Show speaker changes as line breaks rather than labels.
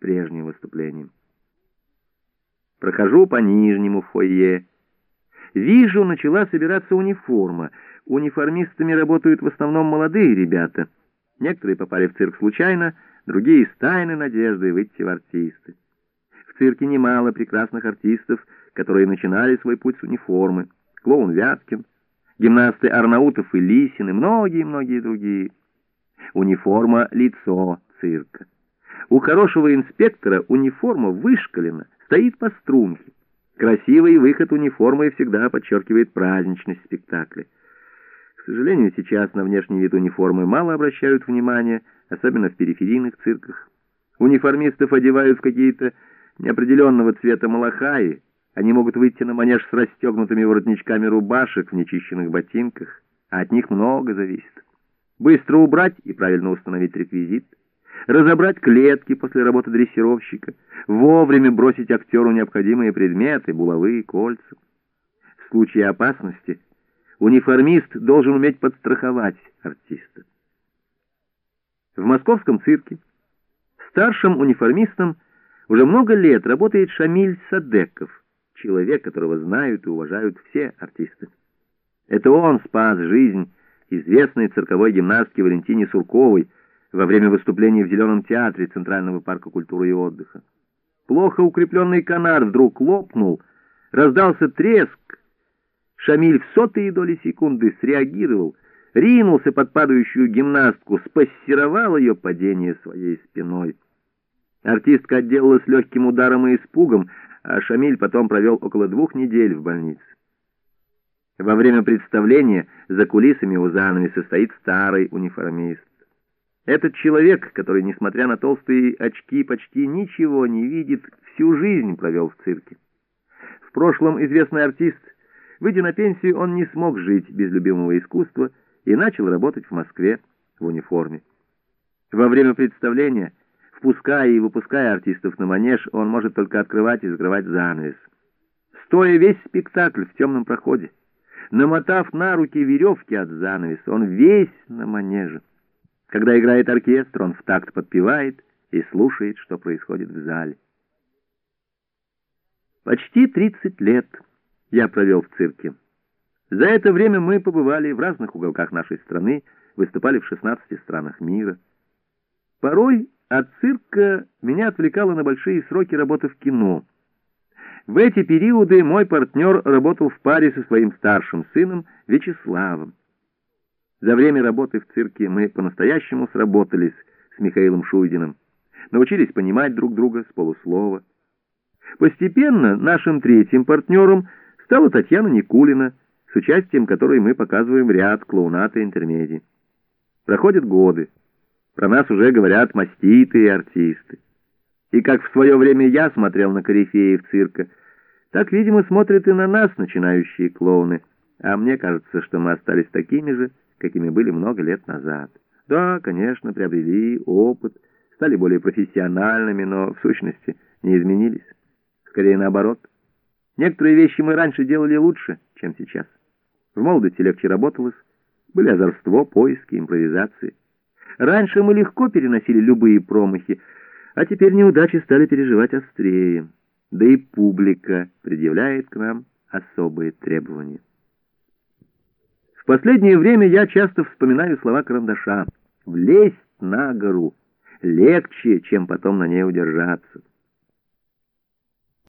прежним выступлением. Прохожу по нижнему фойе. Вижу, начала собираться униформа. Униформистами работают в основном молодые ребята. Некоторые попали в цирк случайно, другие с тайной надеждой выйти в артисты. В цирке немало прекрасных артистов, которые начинали свой путь с униформы. Клоун Вяткин, гимнасты Арнаутов и Лисин и многие-многие другие. Униформа — лицо цирка. У хорошего инспектора униформа вышкалена, стоит по струнке. Красивый выход униформы всегда подчеркивает праздничность спектакля. К сожалению, сейчас на внешний вид униформы мало обращают внимания, особенно в периферийных цирках. Униформистов одевают в какие-то неопределенного цвета малахаи, они могут выйти на манеж с расстегнутыми воротничками рубашек в нечищенных ботинках, а от них много зависит. Быстро убрать и правильно установить реквизит, разобрать клетки после работы дрессировщика, вовремя бросить актеру необходимые предметы, булавы, кольца. В случае опасности униформист должен уметь подстраховать артиста. В московском цирке старшим униформистом уже много лет работает Шамиль Садеков, человек, которого знают и уважают все артисты. Это он спас жизнь известной цирковой гимнастки Валентине Сурковой во время выступления в Зеленом театре Центрального парка культуры и отдыха. Плохо укрепленный канат вдруг лопнул, раздался треск. Шамиль в сотые доли секунды среагировал, ринулся под падающую гимнастку, спассировал ее падение своей спиной. Артистка отделалась легким ударом и испугом, а Шамиль потом провел около двух недель в больнице. Во время представления за кулисами у занавеса стоит старый униформист. Этот человек, который, несмотря на толстые очки, почти ничего не видит, всю жизнь провел в цирке. В прошлом известный артист, выйдя на пенсию, он не смог жить без любимого искусства и начал работать в Москве в униформе. Во время представления Впуская и выпуская артистов на манеж, он может только открывать и закрывать занавес. Стоя весь спектакль в темном проходе, намотав на руки веревки от занавеса, он весь на манеже. Когда играет оркестр, он в такт подпевает и слушает, что происходит в зале. Почти 30 лет я провел в цирке. За это время мы побывали в разных уголках нашей страны, выступали в 16 странах мира. Порой от цирка меня отвлекало на большие сроки работы в кино. В эти периоды мой партнер работал в паре со своим старшим сыном Вячеславом. За время работы в цирке мы по-настоящему сработались с Михаилом Шуйдиным, научились понимать друг друга с полуслова. Постепенно нашим третьим партнером стала Татьяна Никулина, с участием которой мы показываем ряд клоунат и интермедий. Проходят годы. Про нас уже говорят маститые артисты. И как в свое время я смотрел на корифеев цирка, так, видимо, смотрят и на нас начинающие клоуны. А мне кажется, что мы остались такими же, какими были много лет назад. Да, конечно, приобрели опыт, стали более профессиональными, но в сущности не изменились. Скорее наоборот. Некоторые вещи мы раньше делали лучше, чем сейчас. В молодости легче работалось, были озорство, поиски, импровизации. Раньше мы легко переносили любые промахи, а теперь неудачи стали переживать острее. Да и публика предъявляет к нам особые требования. Последнее время я часто вспоминаю слова карандаша «влезть на гору» легче, чем потом на ней удержаться.